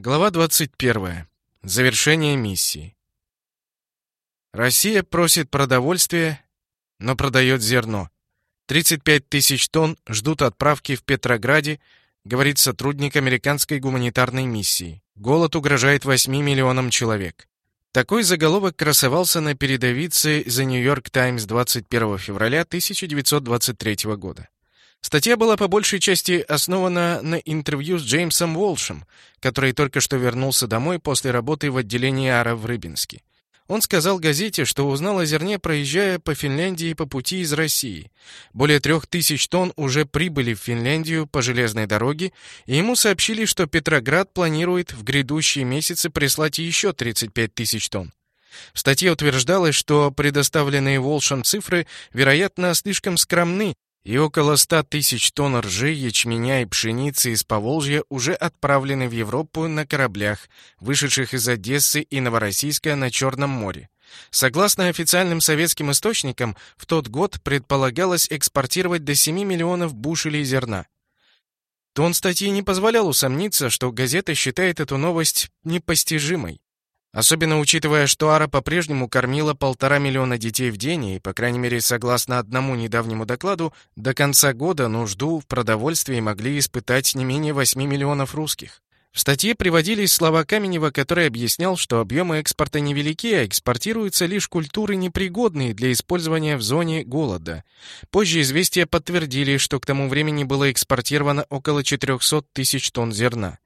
Глава 21. Завершение миссии. Россия просит продовольствие, но продает зерно. 35 тысяч тонн ждут отправки в Петрограде, говорит сотрудник американской гуманитарной миссии. Голод угрожает 8 миллионам человек. Такой заголовок красовался на передовице The New York Times 21 февраля 1923 года. Статья была по большей части основана на интервью с Джеймсом Волшем, который только что вернулся домой после работы в отделении Ара в Рыбинске. Он сказал газете, что узнал о зерне, проезжая по Финляндии по пути из России. Более трех тысяч тонн уже прибыли в Финляндию по железной дороге, и ему сообщили, что Петроград планирует в грядущие месяцы прислать еще 35 тысяч тонн. В статье утверждалось, что предоставленные Волшем цифры, вероятно, слишком скромны и около 100 тысяч тонн ржи, ячменя и пшеницы из Поволжья уже отправлены в Европу на кораблях, вышедших из Одессы и Новороссийска на Черном море. Согласно официальным советским источникам, в тот год предполагалось экспортировать до 7 миллионов бушелей зерна. Тон статьи не позволял усомниться, что газета считает эту новость непостижимой. Особенно учитывая, что Ара по-прежнему кормила полтора миллиона детей в день, и, по крайней мере, согласно одному недавнему докладу, до конца года нужду в продовольствии могли испытать не менее 8 миллионов русских. В статье приводились слова Каменева, который объяснял, что объемы экспорта невелики, а экспортируются лишь культуры, непригодные для использования в зоне голода. Позже известия подтвердили, что к тому времени было экспортировано около 400 тысяч тонн зерна.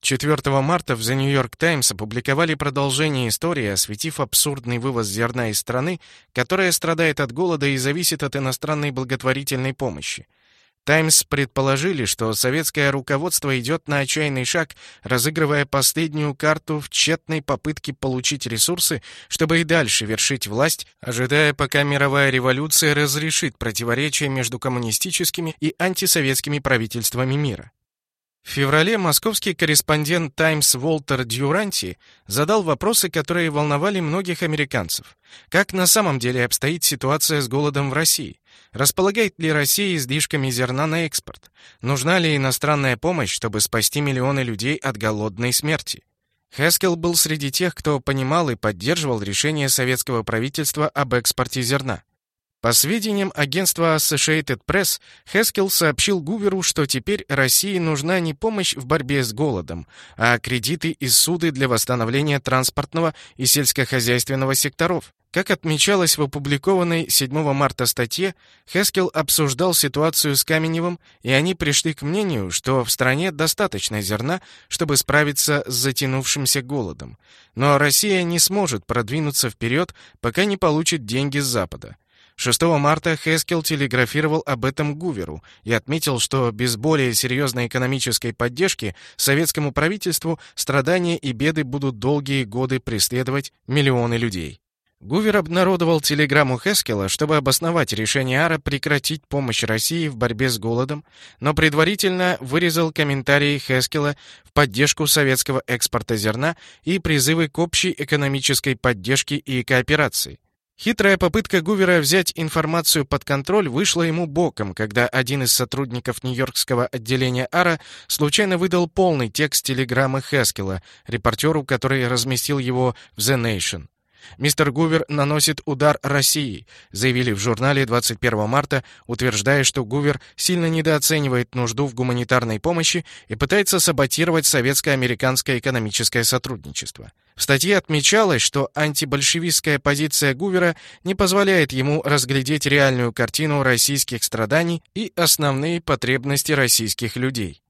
4 марта в The New York Times опубликовали продолжение истории, осветив абсурдный вывоз зерна из страны, которая страдает от голода и зависит от иностранной благотворительной помощи. Таймс предположили, что советское руководство идет на отчаянный шаг, разыгрывая последнюю карту в тщетной попытке получить ресурсы, чтобы и дальше вершить власть, ожидая, пока мировая революция разрешит противоречия между коммунистическими и антисоветскими правительствами мира. В феврале московский корреспондент «Таймс» Волтер Дюранти задал вопросы, которые волновали многих американцев. Как на самом деле обстоит ситуация с голодом в России? Располагает ли Россия излишками зерна на экспорт? Нужна ли иностранная помощь, чтобы спасти миллионы людей от голодной смерти? Хескел был среди тех, кто понимал и поддерживал решение советского правительства об экспорте зерна. По сведениям агентства Associated Press, Хескел сообщил Гуверу, что теперь России нужна не помощь в борьбе с голодом, а кредиты и суды для восстановления транспортного и сельскохозяйственного секторов. Как отмечалось в опубликованной 7 марта статье, Хескел обсуждал ситуацию с Каменевым, и они пришли к мнению, что в стране достаточно зерна, чтобы справиться с затянувшимся голодом. Но Россия не сможет продвинуться вперед, пока не получит деньги с Запада. 6 марта Хескел телеграфировал об этом Гуверу и отметил, что без более серьезной экономической поддержки советскому правительству страдания и беды будут долгие годы преследовать миллионы людей. Гувер обнародовал телеграмму Хескела, чтобы обосновать решение Ара прекратить помощь России в борьбе с голодом, но предварительно вырезал комментарии Хескела в поддержку советского экспорта зерна и призывы к общей экономической поддержке и кооперации. Хитрая попытка Гувера взять информацию под контроль вышла ему боком, когда один из сотрудников Нью-Йоркского отделения АРА случайно выдал полный текст телеграммы Хескела, репортеру, который разместил его в The Nation. Мистер Гувер наносит удар России, заявили в журнале 21 марта, утверждая, что Гувер сильно недооценивает нужду в гуманитарной помощи и пытается саботировать советско-американское экономическое сотрудничество. В статье отмечалось, что антибольшевистская позиция Гувера не позволяет ему разглядеть реальную картину российских страданий и основные потребности российских людей.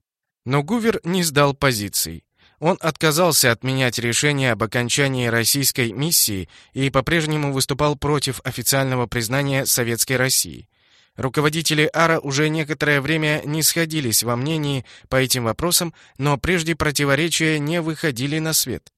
Но Гувер не сдал позиций. Он отказался отменять решение об окончании российской миссии и по-прежнему выступал против официального признания Советской России. Руководители АРА уже некоторое время не сходились во мнении по этим вопросам, но прежде противоречия не выходили на свет.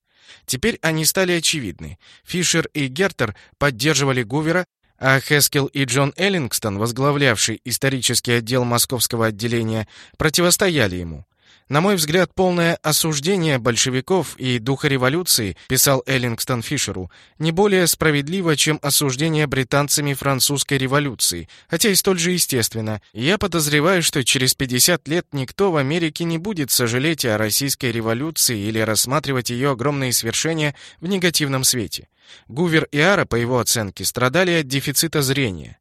Теперь они стали очевидны. Фишер и Гертер поддерживали Гувера, а Хескел и Джон Эллингстон, возглавлявший исторический отдел московского отделения, противостояли ему. На мой взгляд, полное осуждение большевиков и духа революции, писал Эллингстон Фишеру, не более справедливо, чем осуждение британцами французской революции, хотя и столь же естественно. Я подозреваю, что через 50 лет никто в Америке не будет сожалеть о российской революции или рассматривать ее огромные свершения в негативном свете. Гувер и Ара, по его оценке, страдали от дефицита зрения.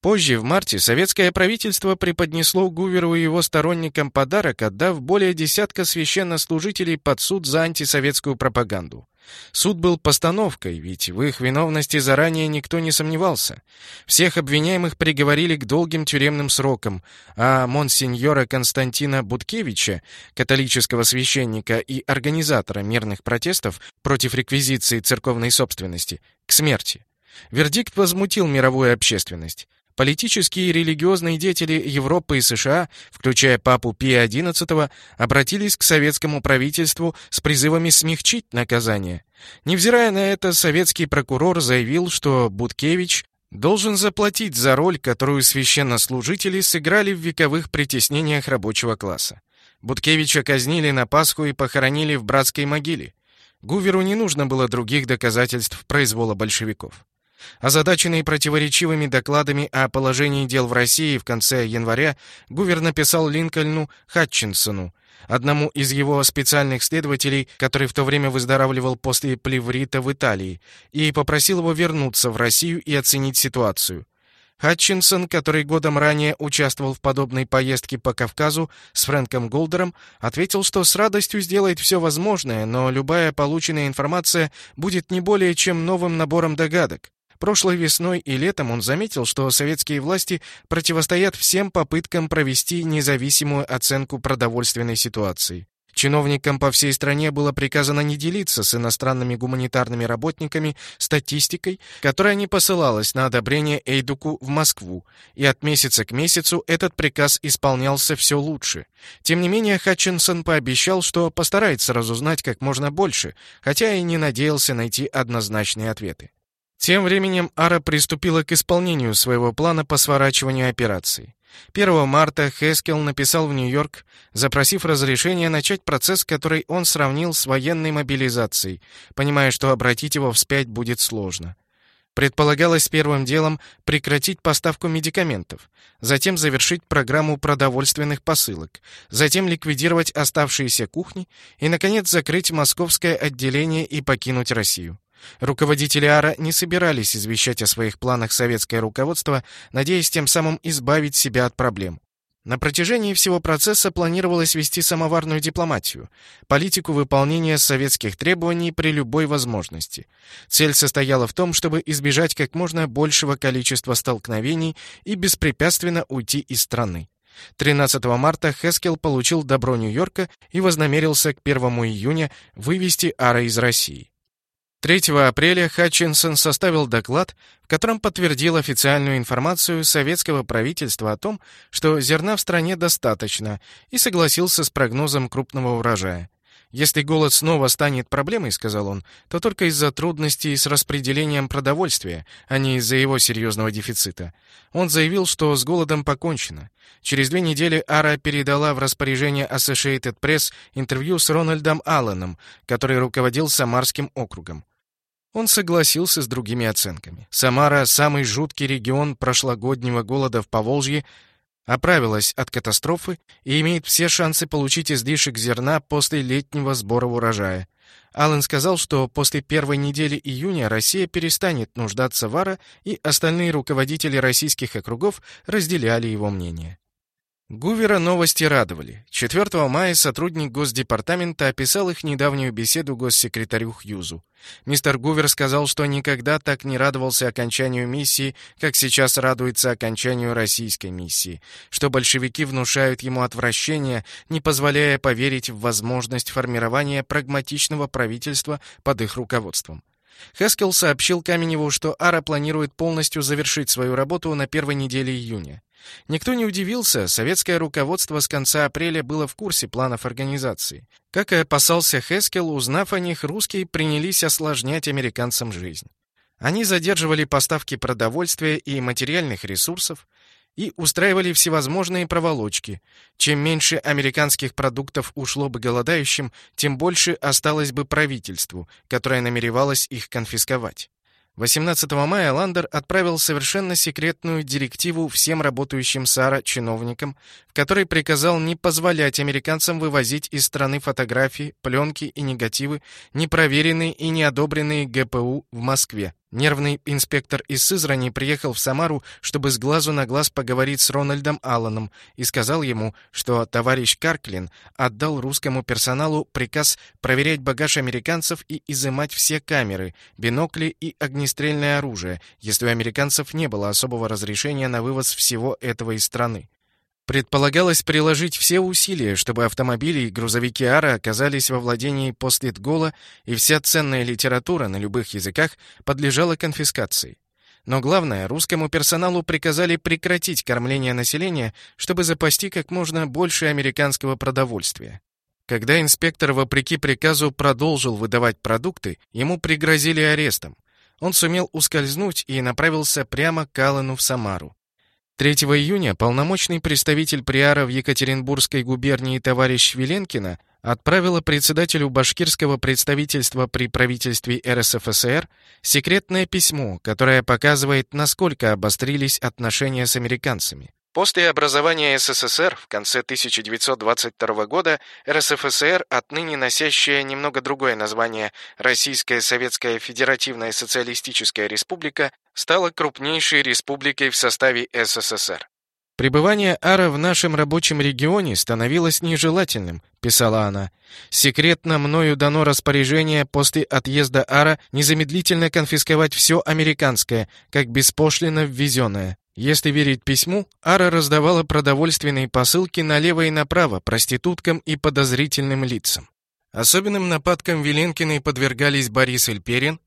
Позже, в марте, советское правительство преподнесло Гуверу и его сторонникам подарок, отдав более десятка священнослужителей под суд за антисоветскую пропаганду. Суд был постановкой, ведь в их виновности заранее никто не сомневался. Всех обвиняемых приговорили к долгим тюремным срокам, а монсеньора Константина Буткевича, католического священника и организатора мирных протестов против реквизиции церковной собственности, к смерти. Вердикт возмутил мировую общественность. Политические и религиозные деятели Европы и США, включая папу Пия XI, обратились к советскому правительству с призывами смягчить наказание. Невзирая на это, советский прокурор заявил, что Буткевич должен заплатить за роль, которую священнослужители сыграли в вековых притеснениях рабочего класса. Буткевича казнили на Пасху и похоронили в братской могиле. Гуверу не нужно было других доказательств произвола большевиков. Озадаченный противоречивыми докладами о положении дел в России в конце января, Гувер написал Линкольну Хатчинсону, одному из его специальных следователей, который в то время выздоравливал после плеврита в Италии, и попросил его вернуться в Россию и оценить ситуацию. Хатчинсон, который годом ранее участвовал в подобной поездке по Кавказу с Фрэнком Голдером, ответил, что с радостью сделает все возможное, но любая полученная информация будет не более чем новым набором догадок. Прошлой весной и летом он заметил, что советские власти противостоят всем попыткам провести независимую оценку продовольственной ситуации. Чиновникам по всей стране было приказано не делиться с иностранными гуманитарными работниками статистикой, которая не посылалась на одобрение Эйдуку в Москву, и от месяца к месяцу этот приказ исполнялся все лучше. Тем не менее, Хатчинсон пообещал, что постарается разузнать как можно больше, хотя и не надеялся найти однозначные ответы. Тем временем Ара приступила к исполнению своего плана по сворачиванию операции. 1 марта Хескел написал в Нью-Йорк, запросив разрешение начать процесс, который он сравнил с военной мобилизацией, понимая, что обратить его вспять будет сложно. Предполагалось первым делом прекратить поставку медикаментов, затем завершить программу продовольственных посылок, затем ликвидировать оставшиеся кухни и, наконец, закрыть московское отделение и покинуть Россию. Руководители АРА не собирались извещать о своих планах советское руководство, надеясь тем самым избавить себя от проблем. На протяжении всего процесса планировалось вести самоварную дипломатию, политику выполнения советских требований при любой возможности. Цель состояла в том, чтобы избежать как можно большего количества столкновений и беспрепятственно уйти из страны. 13 марта Хескел получил добро Нью-Йорка и вознамерился к 1 июня вывести Ара из России. 3 апреля Хатчинсон составил доклад, в котором подтвердил официальную информацию советского правительства о том, что зерна в стране достаточно, и согласился с прогнозом крупного урожая. «Если голод снова станет проблемой, — сказал он, — то только из-за трудностей с распределением продовольствия, а не из-за его серьезного дефицита». Он заявил, что с голодом покончено. Через две недели Ара передала в распоряжение Associated Press интервью с Рональдом Алленом, который руководил Самарским округом. Он согласился с другими оценками. Самара, самый жуткий регион прошлогоднего голода в Поволжье, оправилась от катастрофы и имеет все шансы получить излишек зерна после летнего сбора урожая. Аллен сказал, что после первой недели июня Россия перестанет нуждаться в АРА, и остальные руководители российских округов разделяли его мнение. Гувера новости радовали. 4 мая сотрудник Госдепартамента описал их недавнюю беседу госсекретарю Хьюзу. Мистер Гувер сказал, что никогда так не радовался окончанию миссии, как сейчас радуется окончанию российской миссии, что большевики внушают ему отвращение, не позволяя поверить в возможность формирования прагматичного правительства под их руководством. Хескел сообщил Каменеву, что Ара планирует полностью завершить свою работу на первой неделе июня. Никто не удивился, советское руководство с конца апреля было в курсе планов организации. Как и опасался Хескел, узнав о них, русские принялись осложнять американцам жизнь. Они задерживали поставки продовольствия и материальных ресурсов, и устраивали всевозможные проволочки. Чем меньше американских продуктов ушло бы голодающим, тем больше осталось бы правительству, которое намеревалось их конфисковать. 18 мая Ландер отправил совершенно секретную директиву всем работающим САРА чиновникам, в которой приказал не позволять американцам вывозить из страны фотографии, пленки и негативы, не проверенные и не одобренные ГПУ в Москве. Нервный инспектор из Сызрани приехал в Самару, чтобы с глазу на глаз поговорить с Рональдом Алланом и сказал ему, что товарищ Карклин отдал русскому персоналу приказ проверять багаж американцев и изымать все камеры, бинокли и огнестрельное оружие, если у американцев не было особого разрешения на вывоз всего этого из страны. Предполагалось приложить все усилия, чтобы автомобили и грузовики Ара оказались во владении Постлитгола, и вся ценная литература на любых языках подлежала конфискации. Но главное, русскому персоналу приказали прекратить кормление населения, чтобы запасти как можно больше американского продовольствия. Когда инспектор, вопреки приказу, продолжил выдавать продукты, ему пригрозили арестом. Он сумел ускользнуть и направился прямо к Аллену в Самару. 3 июня полномочный представитель Приара в Екатеринбургской губернии товарищ Веленкина отправила председателю башкирского представительства при правительстве РСФСР секретное письмо, которое показывает, насколько обострились отношения с американцами. После образования СССР в конце 1922 года РСФСР, отныне носящая немного другое название Российская Советская Федеративная Социалистическая Республика, стала крупнейшей республикой в составе СССР. «Пребывание Ара в нашем рабочем регионе становилось нежелательным», — писала она. «Секретно мною дано распоряжение после отъезда Ара незамедлительно конфисковать все американское, как беспошлино ввезенное. Если верить письму, Ара раздавала продовольственные посылки налево и направо проституткам и подозрительным лицам. Особенным нападкам Веленкиной подвергались Борис Эльперин,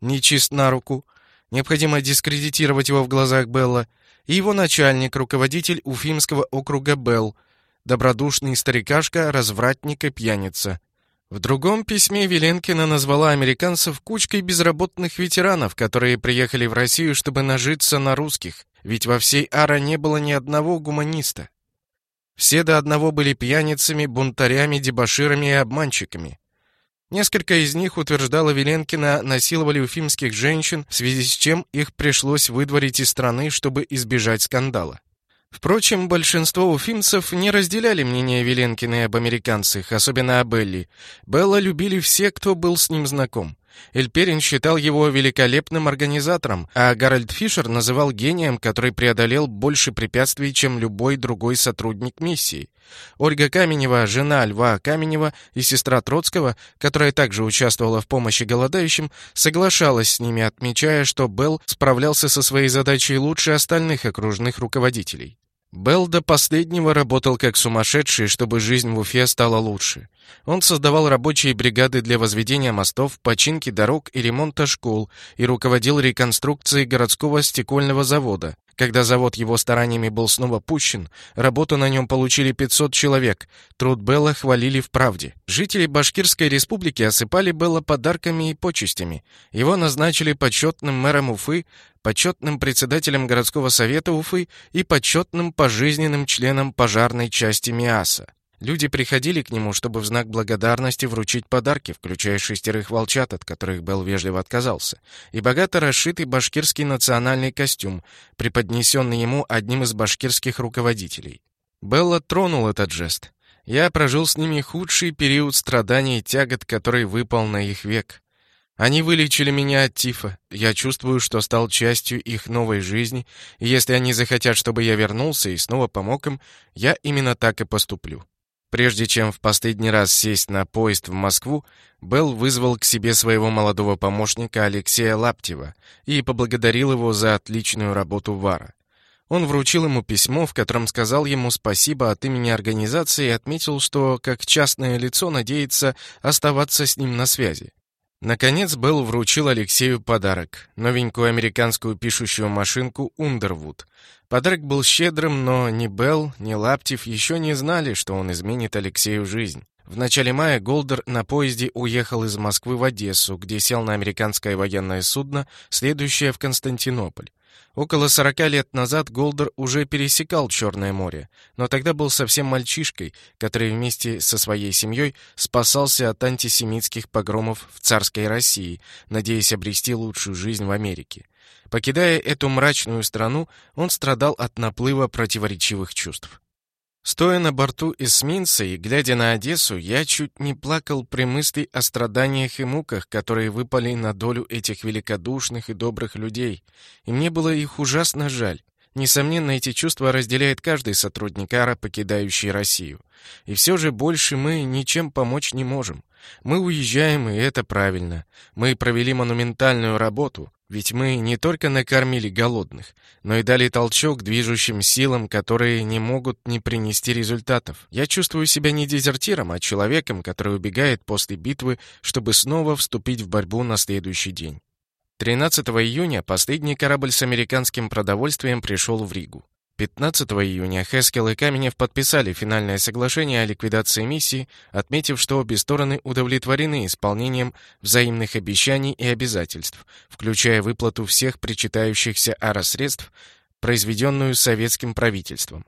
нечист на руку, необходимо дискредитировать его в глазах Белла, и его начальник, руководитель Уфимского округа Белл, добродушный старикашка, развратник и пьяница. В другом письме Веленкина назвала американцев кучкой безработных ветеранов, которые приехали в Россию, чтобы нажиться на русских, ведь во всей Ара не было ни одного гуманиста. Все до одного были пьяницами, бунтарями, дебоширами и обманщиками. Несколько из них, утверждала Веленкина, насиловали уфимских женщин, в связи с чем их пришлось выдворить из страны, чтобы избежать скандала. Впрочем, большинство уфимцев не разделяли мнение Веленкиной об американцах, особенно о Белли. Белла любили все, кто был с ним знаком. Эльперин считал его великолепным организатором, а Гарольд Фишер называл гением, который преодолел больше препятствий, чем любой другой сотрудник миссии. Ольга Каменева, жена Льва Каменева и сестра Троцкого, которая также участвовала в помощи голодающим, соглашалась с ними, отмечая, что Белл справлялся со своей задачей лучше остальных окружных руководителей. Белл до последнего работал как сумасшедший, чтобы жизнь в Уфе стала лучше. Он создавал рабочие бригады для возведения мостов, починки дорог и ремонта школ и руководил реконструкцией городского стекольного завода. Когда завод его стараниями был снова пущен, работу на нем получили 500 человек. Труд Белла хвалили в правде. Жители Башкирской республики осыпали Белла подарками и почестями. Его назначили почетным мэром Уфы, почетным председателем городского совета Уфы и почетным пожизненным членом пожарной части МИАСа. Люди приходили к нему, чтобы в знак благодарности вручить подарки, включая шестерых волчат, от которых Белл вежливо отказался, и богато расшитый башкирский национальный костюм, преподнесенный ему одним из башкирских руководителей. Белла тронул этот жест. Я прожил с ними худший период страданий и тягот, который выпал на их век. Они вылечили меня от тифа. Я чувствую, что стал частью их новой жизни, и если они захотят, чтобы я вернулся и снова помог им, я именно так и поступлю. Прежде чем в последний раз сесть на поезд в Москву, Белл вызвал к себе своего молодого помощника Алексея Лаптева и поблагодарил его за отличную работу Вара. Он вручил ему письмо, в котором сказал ему спасибо от имени организации и отметил, что как частное лицо надеется оставаться с ним на связи. Наконец Белл вручил Алексею подарок — новенькую американскую пишущую машинку «Ундервуд». Подарок был щедрым, но ни Белл, ни Лаптев еще не знали, что он изменит Алексею жизнь. В начале мая Голдер на поезде уехал из Москвы в Одессу, где сел на американское военное судно, следующее в Константинополь. Около сорока лет назад Голдер уже пересекал Черное море, но тогда был совсем мальчишкой, который вместе со своей семьей спасался от антисемитских погромов в царской России, надеясь обрести лучшую жизнь в Америке. Покидая эту мрачную страну, он страдал от наплыва противоречивых чувств. Стоя на борту эсминца и глядя на Одессу, я чуть не плакал при мысли о страданиях и муках, которые выпали на долю этих великодушных и добрых людей, и мне было их ужасно жаль. Несомненно, эти чувства разделяет каждый сотрудник АРА, покидающий Россию. И все же больше мы ничем помочь не можем. Мы уезжаем, и это правильно. Мы провели монументальную работу, ведь мы не только накормили голодных, но и дали толчок движущим силам, которые не могут не принести результатов. Я чувствую себя не дезертиром, а человеком, который убегает после битвы, чтобы снова вступить в борьбу на следующий день. 13 июня последний корабль с американским продовольствием пришел в Ригу. 15 июня Хескел и Каменев подписали финальное соглашение о ликвидации миссии, отметив, что обе стороны удовлетворены исполнением взаимных обещаний и обязательств, включая выплату всех причитающихся ара средств, произведенную советским правительством.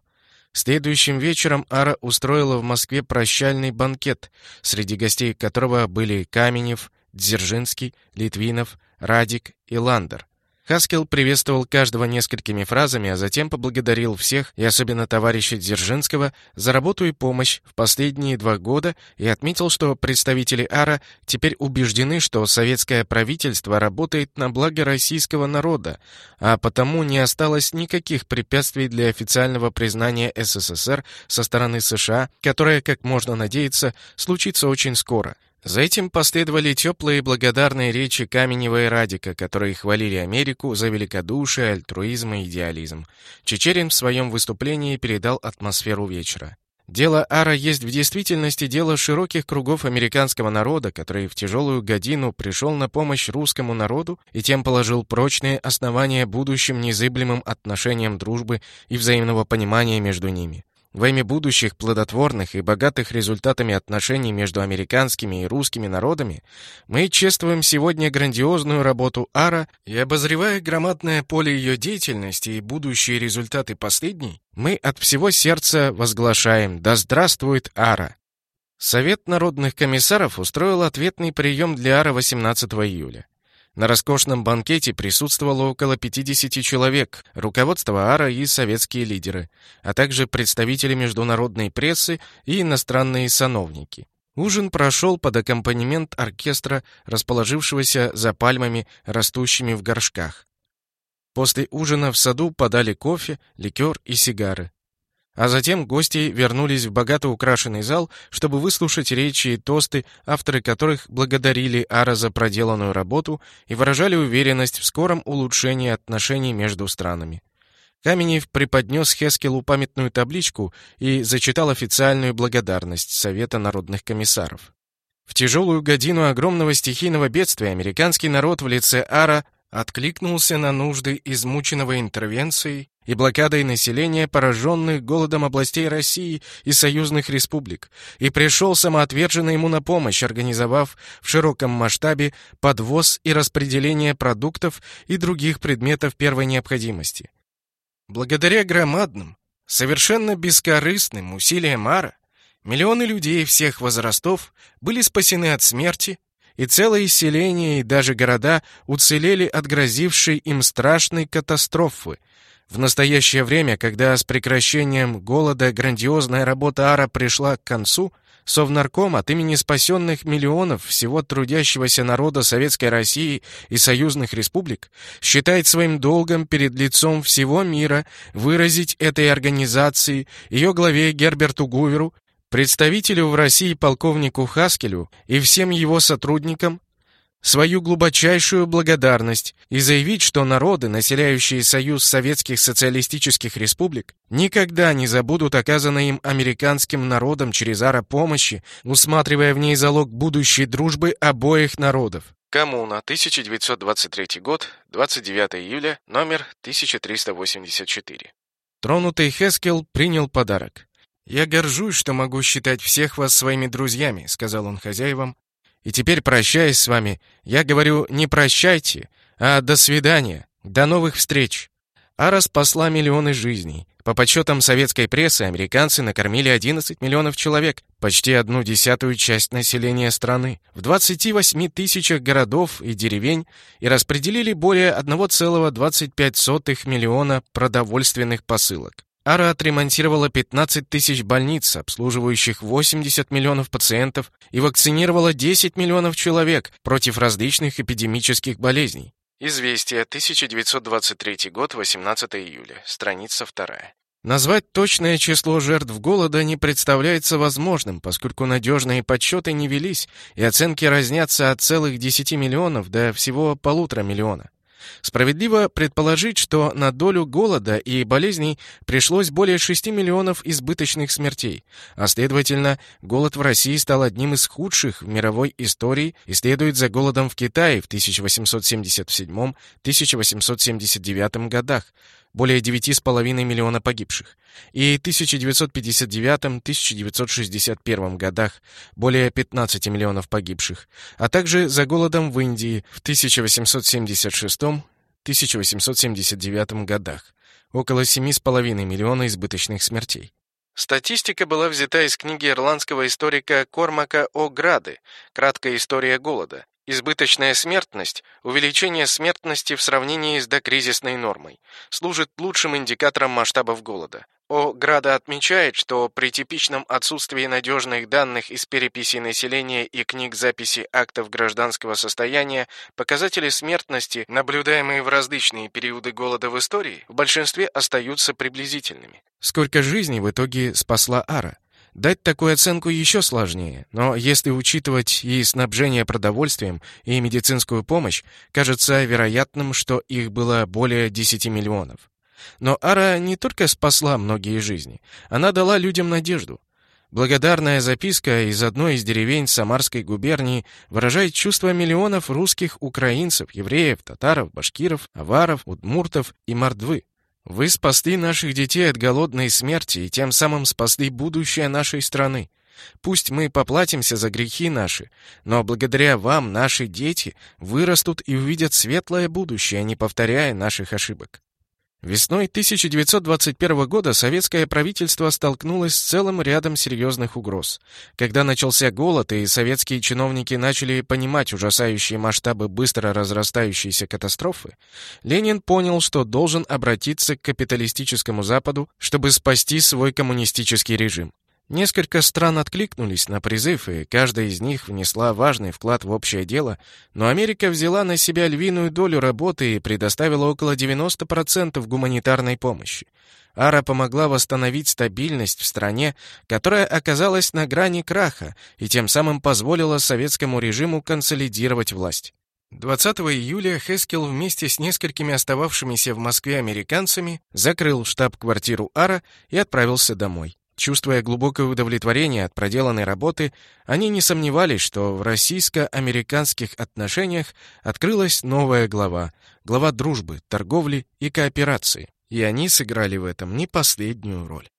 Следующим вечером Ара устроила в Москве прощальный банкет, среди гостей которого были Каменев, Дзержинский, Литвинов, Радик и Ландер. Хаскел приветствовал каждого несколькими фразами, а затем поблагодарил всех, и особенно товарища Дзержинского, за работу и помощь в последние два года и отметил, что представители АРА теперь убеждены, что советское правительство работает на благо российского народа, а потому не осталось никаких препятствий для официального признания СССР со стороны США, которое, как можно надеяться, случится очень скоро. За этим последовали теплые благодарные речи Каменева и Радика, которые хвалили Америку за великодушие, альтруизм и идеализм. Чечерин в своем выступлении передал атмосферу вечера. Дело Ара есть в действительности дело широких кругов американского народа, который в тяжелую годину пришел на помощь русскому народу и тем положил прочные основания будущим незыблемым отношениям дружбы и взаимного понимания между ними. Во имя будущих плодотворных и богатых результатами отношений между американскими и русскими народами мы чествуем сегодня грандиозную работу АРА и, обозревая громадное поле ее деятельности и будущие результаты последней, мы от всего сердца возглашаем «Да здравствует АРА!». Совет народных комиссаров устроил ответный прием для АРА 18 июля. На роскошном банкете присутствовало около 50 человек, руководство АРА и советские лидеры, а также представители международной прессы и иностранные сановники. Ужин прошел под аккомпанемент оркестра, расположившегося за пальмами, растущими в горшках. После ужина в саду подали кофе, ликер и сигары. А затем гости вернулись в богато украшенный зал, чтобы выслушать речи и тосты, авторы которых благодарили Ара за проделанную работу и выражали уверенность в скором улучшении отношений между странами. Каменев преподнес Хескелу памятную табличку и зачитал официальную благодарность Совета народных комиссаров. В тяжелую годину огромного стихийного бедствия американский народ в лице Ара откликнулся на нужды измученного интервенцией и блокадой населения, пораженных голодом областей России и союзных республик, и пришел самоотверженно ему на помощь, организовав в широком масштабе подвоз и распределение продуктов и других предметов первой необходимости. Благодаря громадным, совершенно бескорыстным усилиям Мара, миллионы людей всех возрастов были спасены от смерти, и целые селения и даже города уцелели от грозившей им страшной катастрофы – в настоящее время, когда с прекращением голода грандиозная работа Ара пришла к концу, Совнарком от имени спасенных миллионов всего трудящегося народа Советской России и союзных республик считает своим долгом перед лицом всего мира выразить этой организации, ее главе Герберту Гуверу, представителю в России полковнику Хаскелю и всем его сотрудникам свою глубочайшую благодарность и заявить, что народы, населяющие Союз Советских Социалистических Республик, никогда не забудут оказанной им американским народам через ара помощи, усматривая в ней залог будущей дружбы обоих народов. Коммуна, 1923 год, 29 июля, номер 1384. Тронутый Хескел принял подарок. «Я горжусь, что могу считать всех вас своими друзьями», — сказал он хозяевам, и теперь, прощаясь с вами, я говорю не прощайте, а до свидания, до новых встреч. Ара спасла миллионы жизней. По подсчетам советской прессы, американцы накормили 11 миллионов человек, почти одну десятую часть населения страны, в 28 тысячах городов и деревень и распределили более 1,25 миллиона продовольственных посылок. Ара отремонтировала 15 тысяч больниц, обслуживающих 80 миллионов пациентов, и вакцинировала 10 миллионов человек против различных эпидемических болезней. Известие, 1923 год, 18 июля, страница 2. Назвать точное число жертв голода не представляется возможным, поскольку надежные подсчеты не велись, и оценки разнятся от целых 10 миллионов до всего полутора миллиона. Справедливо предположить, что на долю голода и болезней пришлось более 6 миллионов избыточных смертей, а следовательно, голод в России стал одним из худших в мировой истории и следует за голодом в Китае в 1877-1879 годах, более 9,5 миллиона погибших, и 1959-1961 годах более 15 миллионов погибших, а также за голодом в Индии в 1876-1879 годах, около 7,5 миллиона избыточных смертей. Статистика была взята из книги ирландского историка Кормака О. Грады «Краткая история голода», Избыточная смертность, увеличение смертности в сравнении с докризисной нормой, служит лучшим индикатором масштабов голода. О. Града отмечает, что при типичном отсутствии надежных данных из переписи населения и книг записи актов гражданского состояния, показатели смертности, наблюдаемые в различные периоды голода в истории, в большинстве остаются приблизительными. Сколько жизней в итоге спасла Ара? Дать такую оценку еще сложнее, но если учитывать и снабжение продовольствием, и медицинскую помощь, кажется вероятным, что их было более 10 миллионов. Но Ара не только спасла многие жизни, она дала людям надежду. Благодарная записка из одной из деревень Самарской губернии выражает чувства миллионов русских украинцев, евреев, татаров, башкиров, аваров, удмуртов и мордвы. Вы спасли наших детей от голодной смерти и тем самым спасли будущее нашей страны. Пусть мы поплатимся за грехи наши, но благодаря вам наши дети вырастут и увидят светлое будущее, не повторяя наших ошибок. Весной 1921 года советское правительство столкнулось с целым рядом серьезных угроз. Когда начался голод и советские чиновники начали понимать ужасающие масштабы быстро разрастающейся катастрофы, Ленин понял, что должен обратиться к капиталистическому Западу, чтобы спасти свой коммунистический режим. Несколько стран откликнулись на призыв, и каждая из них внесла важный вклад в общее дело, но Америка взяла на себя львиную долю работы и предоставила около 90% гуманитарной помощи. Ара помогла восстановить стабильность в стране, которая оказалась на грани краха и тем самым позволила советскому режиму консолидировать власть. 20 июля Хескел вместе с несколькими остававшимися в Москве американцами закрыл штаб-квартиру Ара и отправился домой. Чувствуя глубокое удовлетворение от проделанной работы, они не сомневались, что в российско-американских отношениях открылась новая глава, глава дружбы, торговли и кооперации, и они сыграли в этом не последнюю роль.